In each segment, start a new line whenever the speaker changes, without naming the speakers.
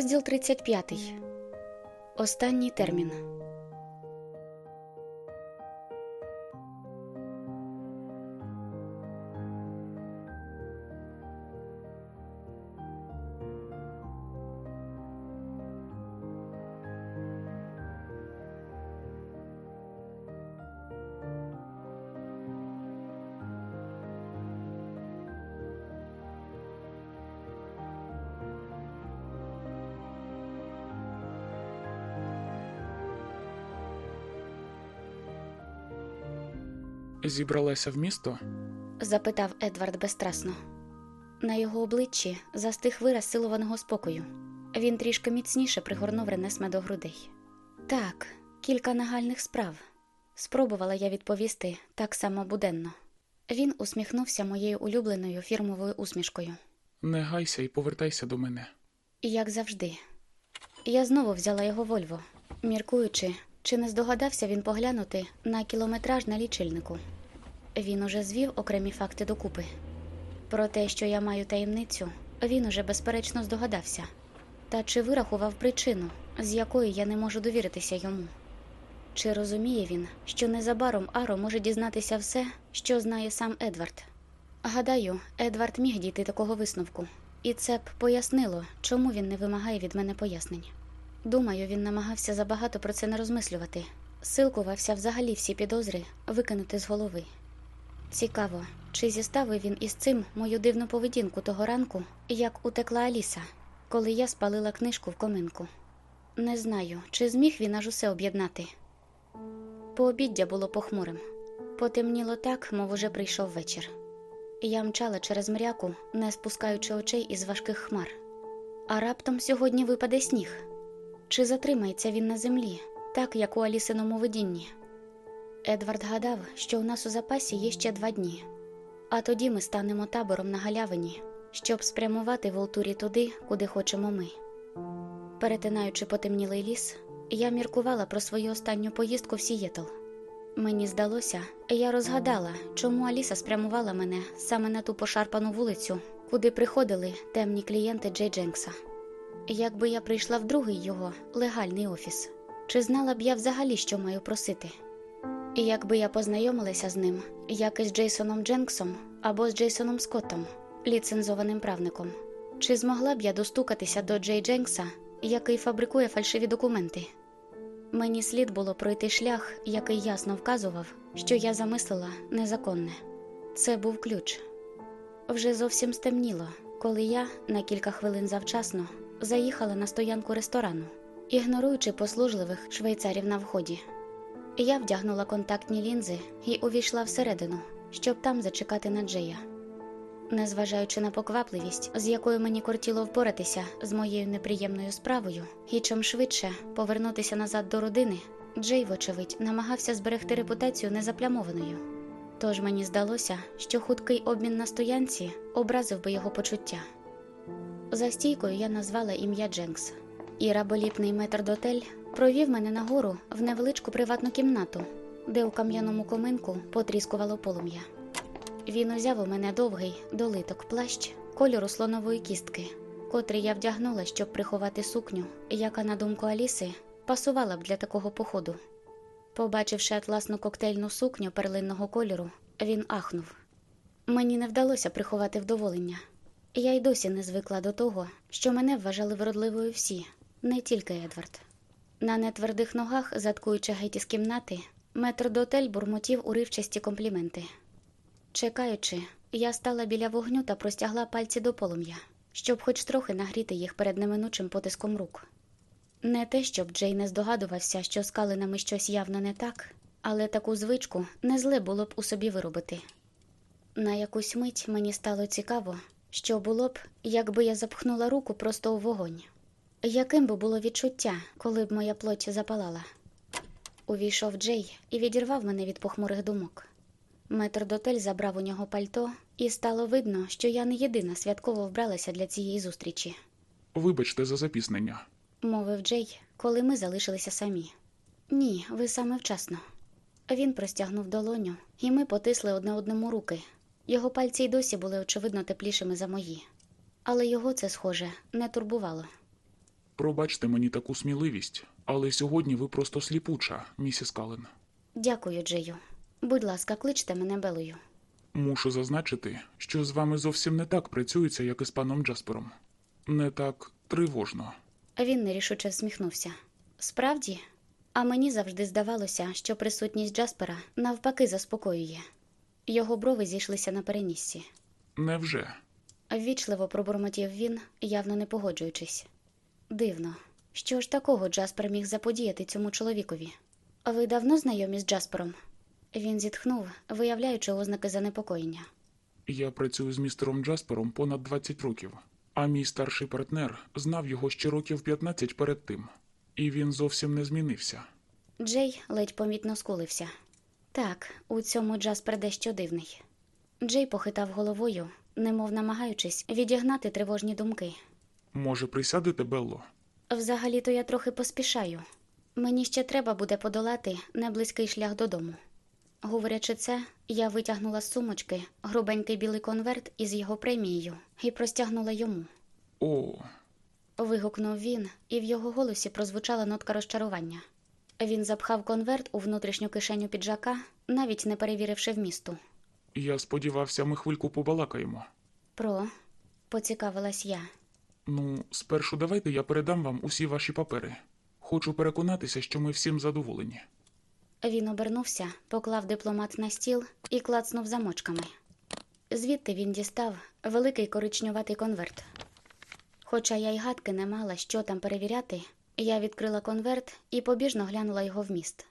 Розділ 35. Останній термін.
Зібралася в місто?
запитав Едвард безстрасно. На його обличчі застиг вираз силованого спокою. Він трішки міцніше пригорнув Ренесме до грудей. Так, кілька нагальних справ. Спробувала я відповісти так само буденно. Він усміхнувся моєю улюбленою фірмовою усмішкою.
Не гайся і повертайся до мене.
Як завжди. Я знову взяла його Вольво, міркуючи, чи не здогадався він поглянути на кілометраж на лічильнику. Він уже звів окремі факти докупи. Про те, що я маю таємницю, він уже безперечно здогадався. Та чи вирахував причину, з якої я не можу довіритися йому? Чи розуміє він, що незабаром Аро може дізнатися все, що знає сам Едвард? Гадаю, Едвард міг дійти такого висновку, і це б пояснило, чому він не вимагає від мене пояснень. Думаю, він намагався забагато про це не розмислювати, силкувався взагалі всі підозри викинути з голови. Цікаво, чи зіставив він із цим мою дивну поведінку того ранку, як утекла Аліса, коли я спалила книжку в коминку. Не знаю, чи зміг він аж усе об'єднати. Пообіддя було похмурим. Потемніло так, мов уже прийшов вечір. Я мчала через мряку, не спускаючи очей із важких хмар. А раптом сьогодні випаде сніг. Чи затримається він на землі, так як у Алісиному видінні? Едвард гадав, що у нас у запасі є ще два дні, а тоді ми станемо табором на галявині, щоб спрямувати Волтурі туди, куди хочемо ми. Перетинаючи потемнілий ліс, я міркувала про свою останню поїздку в Сієтл. Мені здалося, я розгадала, чому Аліса спрямувала мене саме на ту пошарпану вулицю, куди приходили темні клієнти Джей Дженкса. Якби я прийшла в другий його легальний офіс, чи знала б я взагалі, що маю просити? І якби я познайомилася з ним, як із Джейсоном Дженксом або з Джейсоном Скоттом, ліцензованим правником, чи змогла б я достукатися до Джей Дженкса, який фабрикує фальшиві документи? Мені слід було пройти шлях, який ясно вказував, що я замислила незаконне. Це був ключ. Вже зовсім стемніло, коли я на кілька хвилин завчасно заїхала на стоянку ресторану, ігноруючи послужливих швейцарів на вході. Я вдягнула контактні лінзи і увійшла всередину, щоб там зачекати на Джея. Незважаючи на поквапливість, з якою мені кортіло впоратися з моєю неприємною справою, і чим швидше повернутися назад до родини, Джей, вочевидь, намагався зберегти репутацію незаплямованою. Тож мені здалося, що хуткий обмін на стоянці образив би його почуття. За стійкою я назвала ім'я Дженкс, і раболіпний метрдотель провів мене нагору в невеличку приватну кімнату, де у кам'яному коминку потріскувало полум'я. Він узяв у мене довгий долиток плащ кольору слонової кістки, котрий я вдягнула, щоб приховати сукню, яка, на думку Аліси, пасувала б для такого походу. Побачивши атласну коктейльну сукню перлинного кольору, він ахнув. Мені не вдалося приховати вдоволення. Я й досі не звикла до того, що мене вважали вродливою всі, не тільки Едвард. На нетвердих ногах, заткуючи геть із кімнати, метрдотель бурмотів уривчасті компліменти. Чекаючи, я стала біля вогню та простягла пальці до полум'я, щоб хоч трохи нагріти їх перед неминучим потиском рук. Не те, щоб Джей не здогадувався, що з калинами щось явно не так, але таку звичку не зле було б у собі виробити. На якусь мить мені стало цікаво, що було б, якби я запхнула руку просто у вогонь. Яким би було відчуття, коли б моя плоть запалала? Увійшов Джей і відірвав мене від похмурих думок. Метрдотель забрав у нього пальто, і стало видно, що я не єдина святково вбралася для цієї зустрічі,
Вибачте за запізнення.
мовив Джей, коли ми залишилися самі. Ні, ви саме вчасно. Він простягнув долоню, і ми потисли одне одному руки. Його пальці й досі були очевидно теплішими за мої. Але його це, схоже, не турбувало.
Пробачте мені таку сміливість, але сьогодні ви просто сліпуча, місіс Кален.
Дякую, Джею. Будь ласка, кличте мене Белою.
Мушу зазначити, що з вами зовсім не так працюється, як із паном Джаспером. Не так тривожно.
Він нерішуче всміхнувся. Справді, а мені завжди здавалося, що присутність Джаспера навпаки заспокоює. Його брови зійшлися на переніссі.
Невже?
Ввічливо пробурмотів він, явно не погоджуючись. Дивно, що ж такого Джаспер міг заподіяти цьому чоловікові? Ви давно знайомі з Джаспером? Він зітхнув, виявляючи ознаки занепокоєння.
Я працюю з містером Джаспером понад 20 років, а мій старший партнер знав його ще років 15 перед тим, і він зовсім не змінився.
Джей ледь помітно скулився. Так, у цьому Джаспер дещо дивний. Джей похитав головою, немов намагаючись відігнати тривожні думки.
Може, присядете, Белло?
Взагалі-то я трохи поспішаю. Мені ще треба буде подолати неблизький шлях додому. Говорячи це, я витягнула з сумочки грубенький білий конверт із його премією і простягнула йому.
О,
Вигукнув він, і в його голосі прозвучала нотка розчарування. Він запхав конверт у внутрішню кишеню піджака, навіть не перевіривши вмісту.
я сподівався, ми хвильку побалакаємо.
Про, поцікавилась я.
Ну, спершу давайте я передам вам усі ваші папери. Хочу переконатися, що ми всім задоволені.
Він обернувся, поклав дипломат на стіл і клацнув замочками. Звідти він дістав великий коричнюватий конверт. Хоча я й гадки не мала, що там перевіряти, я відкрила конверт і побіжно глянула його вміст.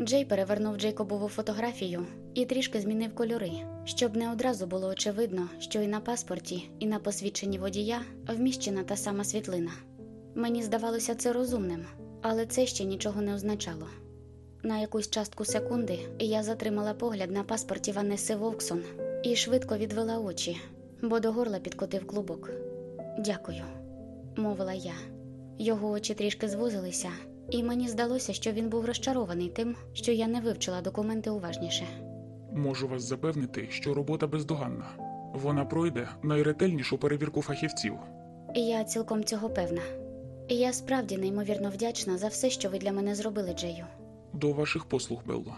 Джей перевернув Джейкобову фотографію і трішки змінив кольори, щоб не одразу було очевидно, що і на паспорті, і на посвідченні водія вміщена та сама світлина. Мені здавалося це розумним, але це ще нічого не означало. На якусь частку секунди я затримала погляд на паспорті Ванеси Вовксон і швидко відвела очі, бо до горла підкотив клубок. Дякую, мовила я. Його очі трішки звузилися, і мені здалося, що він був розчарований тим, що я не вивчила документи уважніше.
Можу вас запевнити, що робота бездоганна. Вона пройде найретельнішу перевірку фахівців.
Я цілком цього певна. Я справді неймовірно вдячна за все, що ви для мене зробили, Джею.
До ваших послуг, Белло.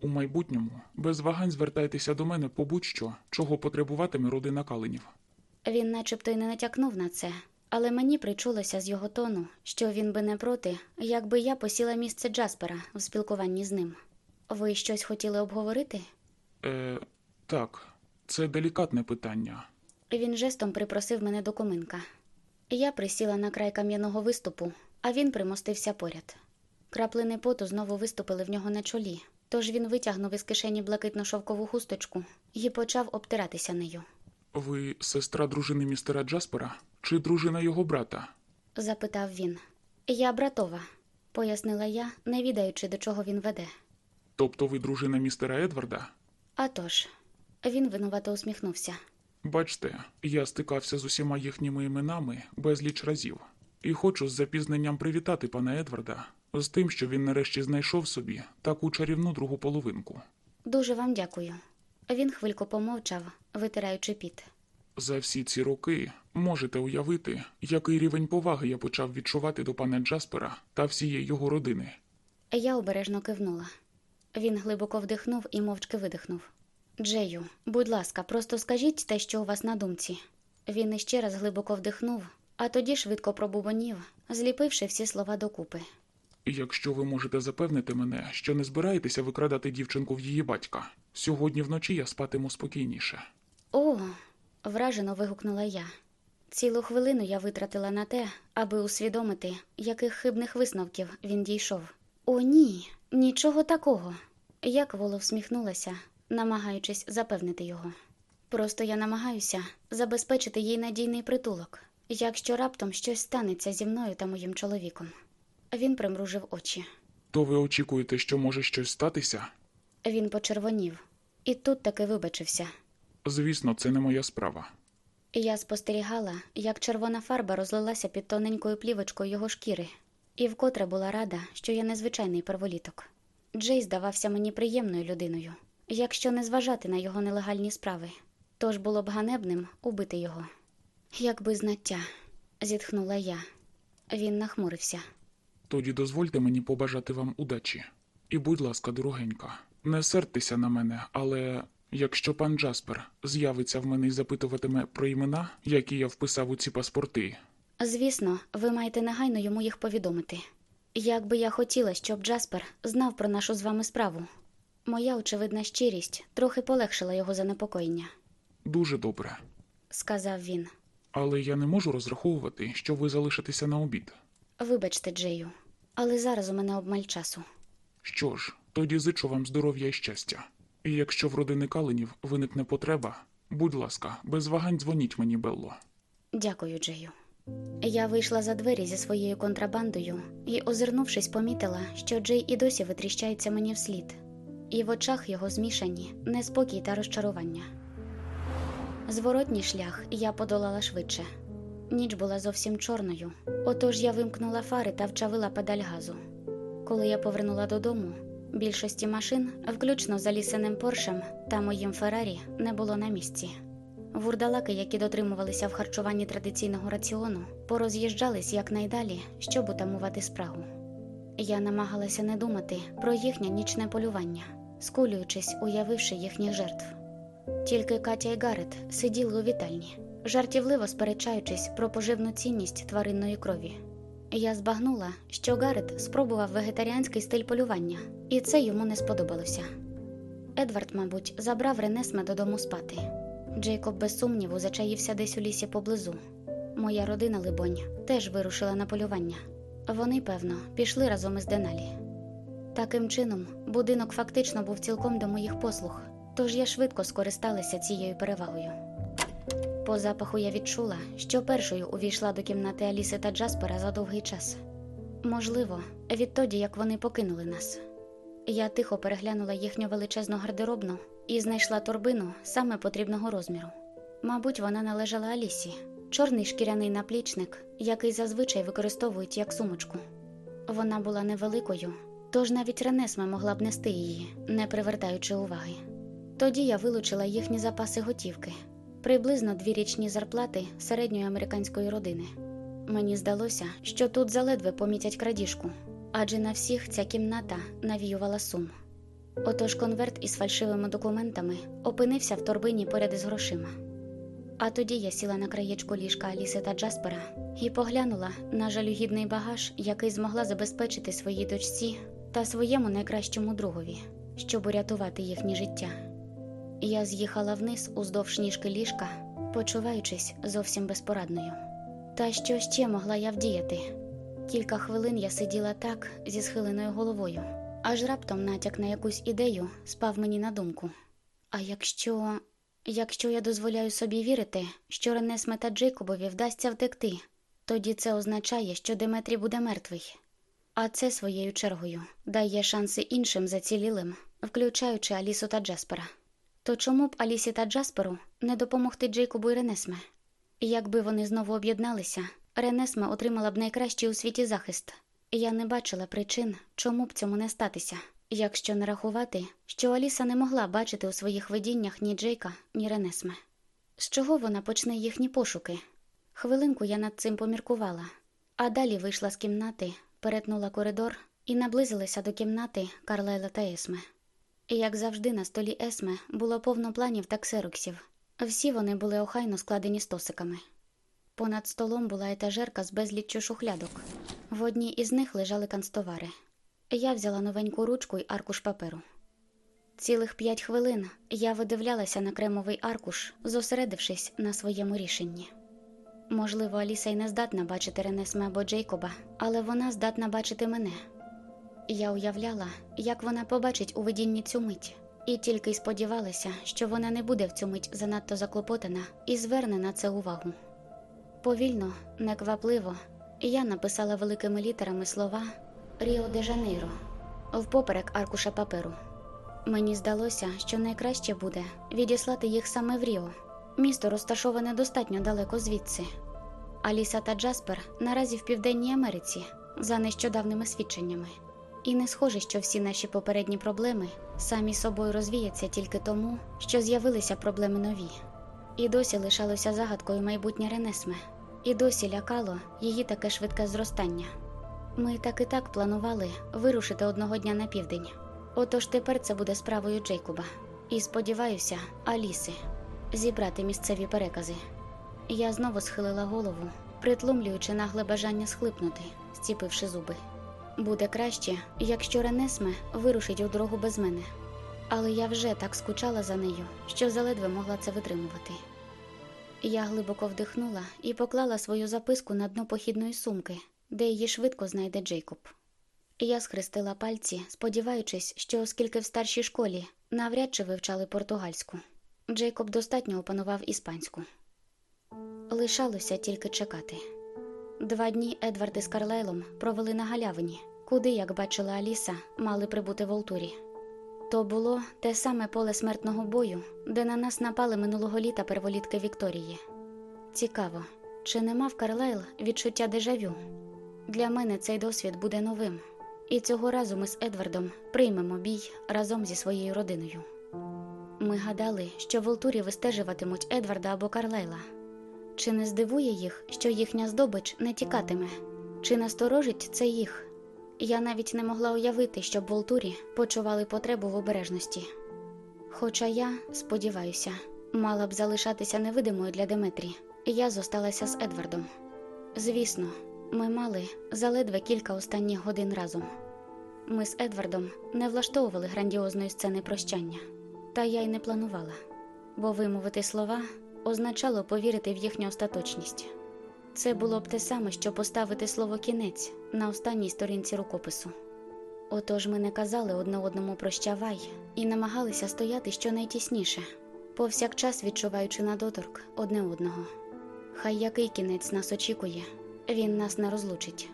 У майбутньому без вагань звертайтеся до мене по будь-що, чого потребуватиме родина Каленів.
Він начебто й не натякнув на це, але мені причулося з його тону, що він би не проти, якби я посіла місце Джаспера в спілкуванні з ним. Ви щось хотіли обговорити?
Е, так, це делікатне питання.
Він жестом припросив мене до коминка. Я присіла на край кам'яного виступу, а він примостився поряд. Краплини поту знову виступили в нього на чолі, тож він витягнув із кишені блакитно-шовкову хусточку і почав обтиратися нею.
Ви сестра дружини містера Джаспера чи дружина його брата?
запитав він. Я братова, пояснила я, не відаючи, до чого він веде.
Тобто ви дружина містера Едварда?
А тож, він винувато усміхнувся.
Бачте, я стикався з усіма їхніми іменами безліч разів, і хочу з запізненням привітати пана Едварда з тим, що він нарешті знайшов собі таку чарівну другу половинку.
Дуже вам дякую. Він хвильку помовчав, витираючи піт.
За всі ці роки можете уявити, який рівень поваги я почав відчувати до пана Джаспера та всієї його родини.
Я обережно кивнула. Він глибоко вдихнув і мовчки видихнув. Джею, будь ласка, просто скажіть те, що у вас на думці. Він іще раз глибоко вдихнув, а тоді швидко пробубонів, зліпивши всі слова докупи.
Якщо ви можете запевнити мене, що не збираєтеся викрадати дівчинку в її батька, сьогодні вночі я спатиму спокійніше.
О, вражено вигукнула я. Цілу хвилину я витратила на те, аби усвідомити, яких хибних висновків він дійшов. О, ні, нічого такого. Я кволо всміхнулася, намагаючись запевнити його. Просто я намагаюся забезпечити їй надійний притулок, якщо раптом щось станеться зі мною та моїм чоловіком. Він примружив очі.
То ви очікуєте, що може щось статися?
Він почервонів, і тут таки вибачився.
Звісно, це не моя справа.
Я спостерігала, як червона фарба розлилася під тоненькою плівочкою його шкіри, і вкотре була рада, що я незвичайний перволіток. Джей здавався мені приємною людиною, якщо не зважати на його нелегальні справи, тож було б ганебним убити його. Якби знаття, зітхнула я. Він нахмурився.
Тоді дозвольте мені побажати вам удачі. І, будь ласка, дорогенька, не сертеся на мене, але якщо пан Джаспер з'явиться в мене і запитуватиме про імена, які я вписав у ці паспорти,
Звісно, ви маєте негайно йому їх повідомити. Як би я хотіла, щоб Джаспер знав про нашу з вами справу. Моя очевидна щирість трохи полегшила його занепокоєння,
дуже добре.
сказав він.
Але я не можу розраховувати, що ви залишитеся на обід.
Вибачте, Джею, але зараз у мене обмаль часу.
Що ж, тоді зичу вам здоров'я і щастя. І якщо в родини Каленів виникне потреба, будь ласка, без вагань дзвоніть мені, Белло.
Дякую, Джею. Я вийшла за двері зі своєю контрабандою і, озирнувшись, помітила, що Джей і досі витріщається мені вслід, і в очах його змішані неспокій та розчарування. Зворотній шлях я подолала швидше. Ніч була зовсім чорною, отож я вимкнула фари та вчавила педаль газу. Коли я повернула додому, більшості машин, включно з Алісиним Поршем та моїм Феррарі, не було на місці. Вурдалаки, які дотримувалися в харчуванні традиційного раціону, пороз'їжджались якнайдалі, щоб утамувати спрагу. Я намагалася не думати про їхнє нічне полювання, скулюючись, уявивши їхніх жертв. Тільки Катя і Гарет сиділи у вітальні, жартівливо сперечаючись про поживну цінність тваринної крові. Я збагнула, що Гарет спробував вегетаріанський стиль полювання, і це йому не сподобалося. Едвард, мабуть, забрав Ренесме додому спати. Джейкоб без сумніву зачаївся десь у лісі поблизу. Моя родина, либонь, теж вирушила на полювання. Вони, певно, пішли разом із Деналі. Таким чином, будинок фактично був цілком до моїх послуг, тож я швидко скористалася цією перевагою. По запаху я відчула, що першою увійшла до кімнати Аліси та Джаспера за довгий час. Можливо, відтоді як вони покинули нас. Я тихо переглянула їхню величезну гардеробну і знайшла торбину саме потрібного розміру. Мабуть, вона належала Алісі, чорний шкіряний наплічник, який зазвичай використовують як сумочку. Вона була невеликою, тож навіть Ренесме могла б нести її, не привертаючи уваги. Тоді я вилучила їхні запаси готівки, приблизно дві річні зарплати середньої американської родини. Мені здалося, що тут заледве помітять крадіжку, адже на всіх ця кімната навіювала сум. Отож конверт із фальшивими документами опинився в торбині поряд із грошима. А тоді я сіла на краєчку ліжка Аліси та Джаспера і поглянула на жалюгідний багаж, який змогла забезпечити своїй дочці та своєму найкращому другові, щоб урятувати їхнє життя. Я з'їхала вниз уздовж ніжки ліжка, почуваючись зовсім безпорадною. Та що ще могла я вдіяти? Кілька хвилин я сиділа так зі схиленою головою, аж раптом натяк на якусь ідею спав мені на думку. А якщо. Якщо я дозволяю собі вірити, що Ренесме та Джейкобові вдасться втекти, тоді це означає, що Деметрій буде мертвий. А це своєю чергою дає шанси іншим зацілілим, включаючи Алісу та Джаспера. То чому б Алісі та Джасперу не допомогти Джейкобу і Ренесме? Якби вони знову об'єдналися, Ренесме отримала б найкращий у світі захист. Я не бачила причин, чому б цьому не статися, якщо не рахувати, що Аліса не могла бачити у своїх видіннях ні Джейка, ні Ренесме. З чого вона почне їхні пошуки? Хвилинку я над цим поміркувала, а далі вийшла з кімнати, перетнула коридор і наблизилася до кімнати Карлайла та Есме. Як завжди, на столі Есме було повно планів та ксероксів. Всі вони були охайно складені стосиками. Понад столом була етажерка з безліччю шухлядок. В одній із них лежали канцтовари. Я взяла новеньку ручку й аркуш паперу. Цілих п'ять хвилин я видивлялася на кремовий аркуш, зосередившись на своєму рішенні. Можливо, Аліса й не здатна бачити Ренесме або Джейкоба, але вона здатна бачити мене. Я уявляла, як вона побачить у видінні цю мить, і тільки й сподівалася, що вона не буде в цю мить занадто заклопотана і зверне на це увагу. Повільно, неквапливо, я написала великими літерами слова Ріо де Жанейро впоперек аркуша паперу. Мені здалося, що найкраще буде відіслати їх саме в Ріо. Місто розташоване достатньо далеко звідси. Аліса та Джаспер наразі в Південній Америці за нещодавними свідченнями. І не схоже, що всі наші попередні проблеми самі собою розвіяться тільки тому, що з'явилися проблеми нові. І досі лишалося загадкою майбутнє Ренесме, і досі лякало її таке швидке зростання. Ми так і так планували вирушити одного дня на південь. Отож тепер це буде справою Джейкоба. І сподіваюся, Аліси зібрати місцеві перекази. Я знову схилила голову, притлумлюючи нагле бажання схлипнути, зціпивши зуби. Буде краще, якщо Ренесме вирушить у дорогу без мене. Але я вже так скучала за нею, що заледве могла це витримувати. Я глибоко вдихнула і поклала свою записку на дно похідної сумки, де її швидко знайде Джейкоб. Я схрестила пальці, сподіваючись, що оскільки в старшій школі навряд чи вивчали португальську, Джейкоб достатньо опанував іспанську. Лишалося тільки чекати. Два дні Едвард із Карлайлом провели на галявині, куди, як бачила Аліса, мали прибути Волтурі. То було те саме поле смертного бою, де на нас напали минулого літа перволітки Вікторії. Цікаво, чи не мав Карлайл відчуття дежавю? Для мене цей досвід буде новим, і цього разу ми з Едвардом приймемо бій разом зі своєю родиною. Ми гадали, що Волтурі вистежуватимуть Едварда або Карлайла. Чи не здивує їх, що їхня здобич не тікатиме? Чи насторожить це їх? Я навіть не могла уявити, щоб Волтурі почували потребу в обережності. Хоча я, сподіваюся, мала б залишатися невидимою для Деметрі, я зосталася з Едвардом. Звісно, ми мали заледве кілька останніх годин разом. Ми з Едвардом не влаштовували грандіозної сцени прощання, та я й не планувала, бо вимовити слова означало повірити в їхню остаточність. Це було б те саме, що поставити слово кінець на останній сторінці рукопису. Отож ми не казали одне одному прощавай і намагалися стояти щонайтісніше, повсякчас відчуваючи на доторк одне одного. Хай який кінець нас очікує, він нас не розлучить.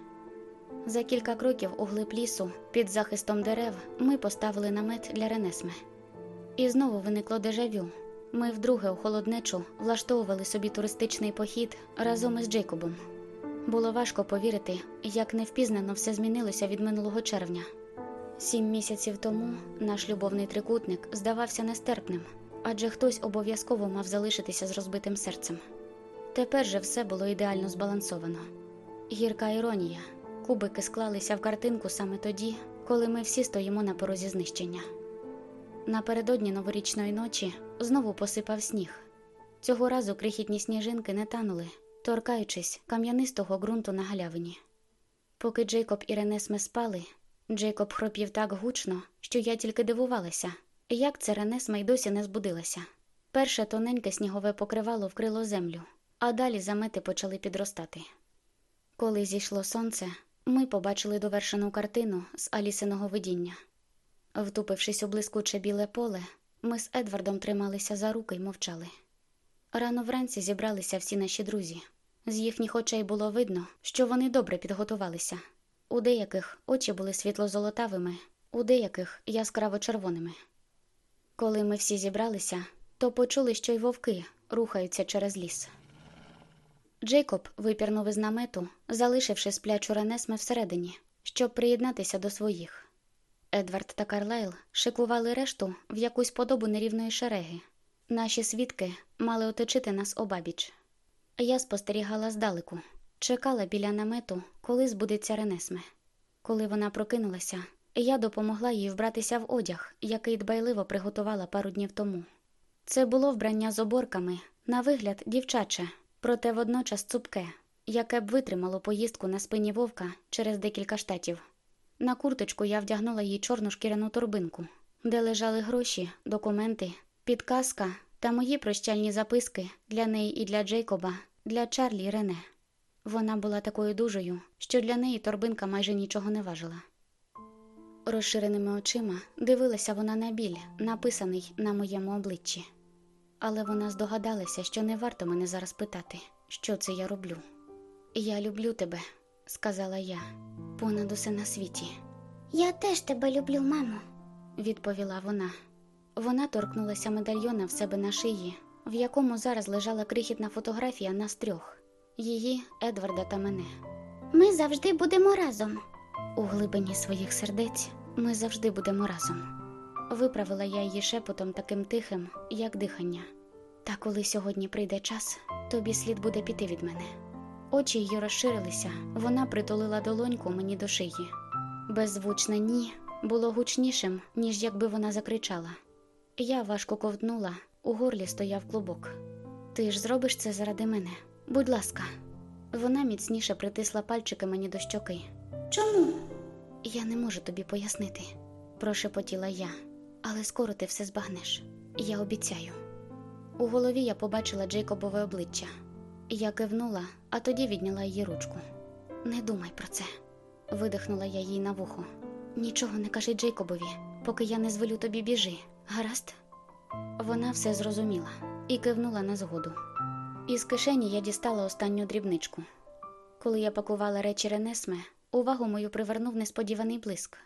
За кілька кроків у глиб лісу, під захистом дерев, ми поставили намет для Ренесме. І знову виникло дежавю. Ми вдруге у холоднечу влаштовували собі туристичний похід разом із Джейкобом. Було важко повірити, як невпізнано все змінилося від минулого червня. Сім місяців тому наш любовний трикутник здавався нестерпним, адже хтось обов'язково мав залишитися з розбитим серцем. Тепер же все було ідеально збалансовано. Гірка іронія. Кубики склалися в картинку саме тоді, коли ми всі стоїмо на порозі знищення. Напередодні новорічної ночі знову посипав сніг. Цього разу крихітні сніжинки не танули, торкаючись кам'янистого ґрунту на галявині. Поки Джейкоб і Ренесме спали, Джейкоб хропів так гучно, що я тільки дивувалася, як це Ренесме й досі не збудилася. Перше тоненьке снігове покривало вкрило землю, а далі замети почали підростати. Коли зійшло сонце, ми побачили довершену картину з Алісиного видіння. Втупившись у блискуче біле поле, ми з Едвардом трималися за руки й мовчали. Рано вранці зібралися всі наші друзі. З їхніх очей було видно, що вони добре підготувалися. У деяких очі були світло-золотавими, у деяких яскраво червоними. Коли ми всі зібралися, то почули, що й вовки рухаються через ліс. Джейкоб випірнув із намету, залишивши сплячу Ренесме всередині, щоб приєднатися до своїх. Едвард та Карлайл шикували решту в якусь подобу нерівної шереги. Наші свідки мали оточити нас обабіч. Я спостерігала здалеку, чекала біля намету, коли збудеться Ренесме. Коли вона прокинулася, я допомогла їй вбратися в одяг, який дбайливо приготувала пару днів тому. Це було вбрання з оборками, на вигляд дівчаче, проте водночас цупке, яке б витримало поїздку на спині вовка через декілька штатів. На курточку я вдягнула їй чорну шкіряну торбинку, де лежали гроші, документи, підказка та мої прощальні записки для неї і для Джейкоба, для Чарлі і Рене. Вона була такою дужою, що для неї торбинка майже нічого не важила. Розширеними очима дивилася вона на біль, написаний на моєму обличчі. Але вона здогадалася, що не варто мене зараз питати, що це я роблю. Я люблю тебе, сказала я, понад усе на світі,
Я теж тебе люблю, мамо.
відповіла вона. Вона торкнулася медальйона в себе на шиї, в якому зараз лежала крихітна фотографія нас трьох її, Едварда та мене.
Ми завжди будемо разом.
У глибині своїх сердець ми завжди будемо разом. Виправила я її шепотом таким тихим, як дихання. Та коли сьогодні прийде час, тобі слід буде піти від мене. Очі її розширилися, вона притулила долоньку мені до шиї. Беззвучне ні було гучнішим, ніж якби вона закричала. Я важко ковтнула, у горлі стояв клубок. Ти ж зробиш це заради мене. Будь ласка. Вона міцніше притисла пальчики мені до щоки.
Чому?
Я не можу тобі пояснити, прошепотіла я, але скоро ти все збагнеш. Я обіцяю. У голові я побачила Джейкобове обличчя. Я кивнула, а тоді відняла її ручку. Не думай про це, видихнула я їй на вухо. Нічого не кажи Джейкобові, поки я не звелю тобі біжи. Гаразд? Вона все зрозуміла і кивнула на згоду. Із кишені я дістала останню дрібничку. Коли я пакувала речі Ренесме, увагу мою привернув несподіваний блиск.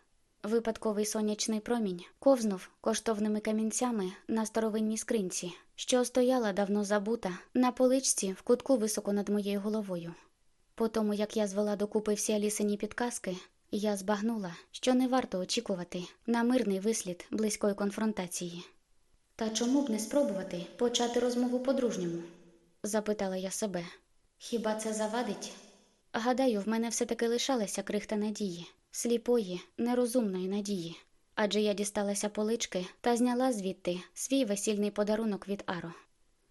Випадковий сонячний промінь ковзнув коштовними камінцями на старовинній скринці, що стояла давно забута на поличці в кутку високо над моєю головою. По тому, як я звела докупи всі Алісині підказки, я збагнула, що не варто очікувати на мирний вислід близької конфронтації. Та чому б не спробувати почати розмову по-дружньому? запитала я себе. Хіба це завадить? Гадаю, в мене все-таки лишалася крихта надії, сліпої, нерозумної надії. Адже я дісталася полички та зняла звідти свій весільний подарунок від Аро.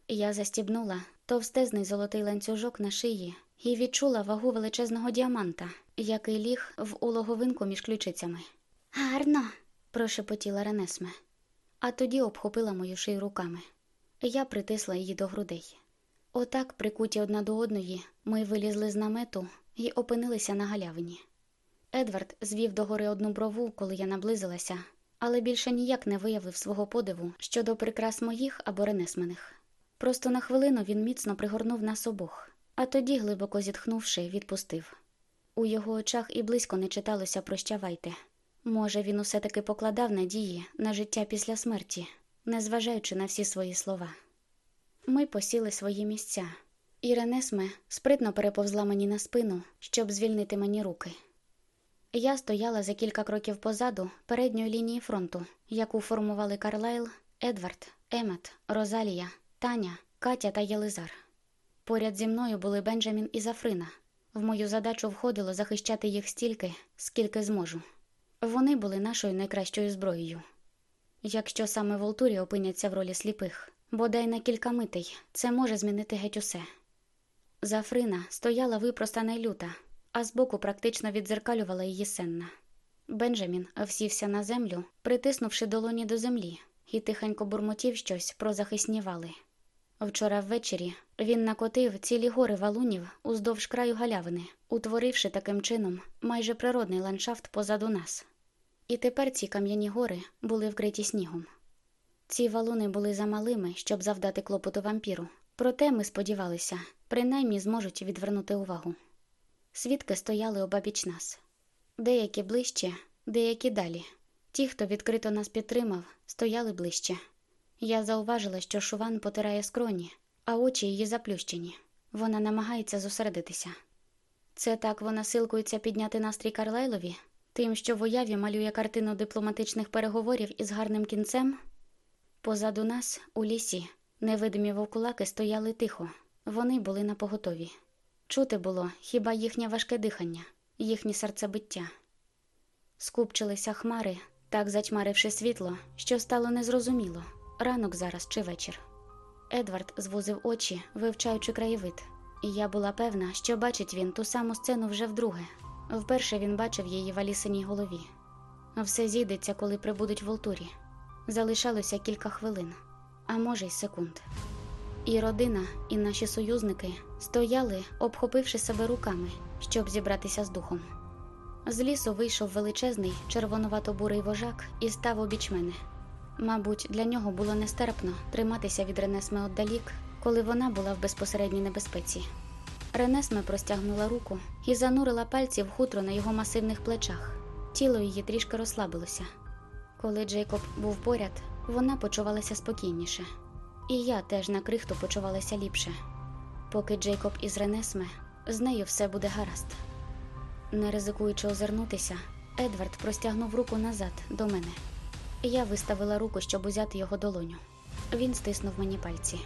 Я застібнула товстезний золотий ланцюжок на шиї і відчула вагу величезного діаманта, який ліг в улоговинку між ключицями.
Гарно.
Прошепотіла Ренесме, а тоді обхопила мою шию руками. Я притисла її до грудей. Отак, прикуті одна до одної, ми вилізли з намету і опинилися на галявині. Едвард звів догори одну брову, коли я наблизилася, але більше ніяк не виявив свого подиву щодо прикрас моїх або ренесмених. Просто на хвилину він міцно пригорнув нас обох, а тоді, глибоко зітхнувши, відпустив. У його очах і близько не читалося прощавайте. Може, він усе таки покладав надії на життя після смерті, незважаючи на всі свої слова. Ми посіли свої місця, і Ренесме спритно переповзла мені на спину, щоб звільнити мені руки. Я стояла за кілька кроків позаду передньої лінії фронту, яку формували Карлайл, Едвард, Емет, Розалія, Таня, Катя та Єлизар. Поряд зі мною були Бенджамін і Зафрина. В мою задачу входило захищати їх стільки, скільки зможу. Вони були нашою найкращою зброєю. Якщо саме Волтурі опиняться в ролі сліпих, бодай на кілька митей, це може змінити геть усе. Зафрина стояла випростана й люта, а збоку практично віддзеркалювала її сенна. Бенджамін всівся на землю, притиснувши долоні до землі, і тихенько бурмотів щось про захисні вали. Вчора ввечері він накотив цілі гори валунів уздовж краю галявини, утворивши таким чином майже природний ландшафт позаду нас. І тепер ці кам'яні гори були вкриті снігом. Ці валуни були замалими, щоб завдати клопоту вампіру, проте ми сподівалися, принаймні зможуть відвернути увагу. Свідки стояли обабіч нас. Деякі ближче, деякі далі. Ті, хто відкрито нас підтримав, стояли ближче. Я зауважила, що Шуван потирає скроні, а очі її заплющені. Вона намагається зосередитися. Це так вона силкується підняти настрій Карлайлові, тим, що в уяві малює картину дипломатичних переговорів із гарним кінцем. Позаду нас, у лісі, невидимі вовкулаки стояли тихо, вони були на поготові. Чути було хіба їхнє важке дихання, їхнє серцебиття. Скупчилися хмари, так затьмаривши світло, що стало незрозуміло ранок зараз чи вечір. Едвард звузив очі, вивчаючи краєвид, і я була певна, що бачить він ту саму сцену вже вдруге. Вперше він бачив її в Алісиній голові. Все зійдеться, коли прибудуть Волтурі. Залишалося кілька хвилин, а може й секунд. І родина, і наші союзники стояли, обхопивши себе руками, щоб зібратися з духом. З лісу вийшов величезний червонувато-бурий вожак і став обіч мене. Мабуть, для нього було нестерпно триматися від Ренесме отдалік, коли вона була в безпосередній небезпеці. Ренесме простягнула руку і занурила пальці в хутро на його масивних плечах. Тіло її трішки розслабилося. Коли Джейкоб був поряд, вона почувалася спокійніше. І я теж на крихту почувалася ліпше. Поки Джейкоб із Ренесме, з нею все буде гаразд. Не ризикуючи озирнутися, Едвард простягнув руку назад до мене. Я виставила руку, щоб узяти його долоню. Він стиснув мені пальці.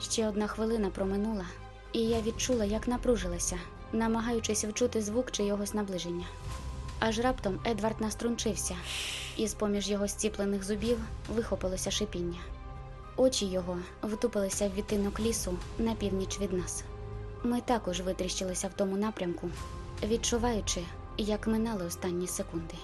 Ще одна хвилина проминула, і я відчула, як напружилася, намагаючись вчути звук чийогось наближення. Аж раптом Едвард наструнчився, і з поміж його зціплених зубів вихопилося шипіння. Очі його втупилися в відтинок лісу на північ від нас. Ми також витріщилися в тому напрямку, відчуваючи, як минали останні секунди.